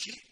شيء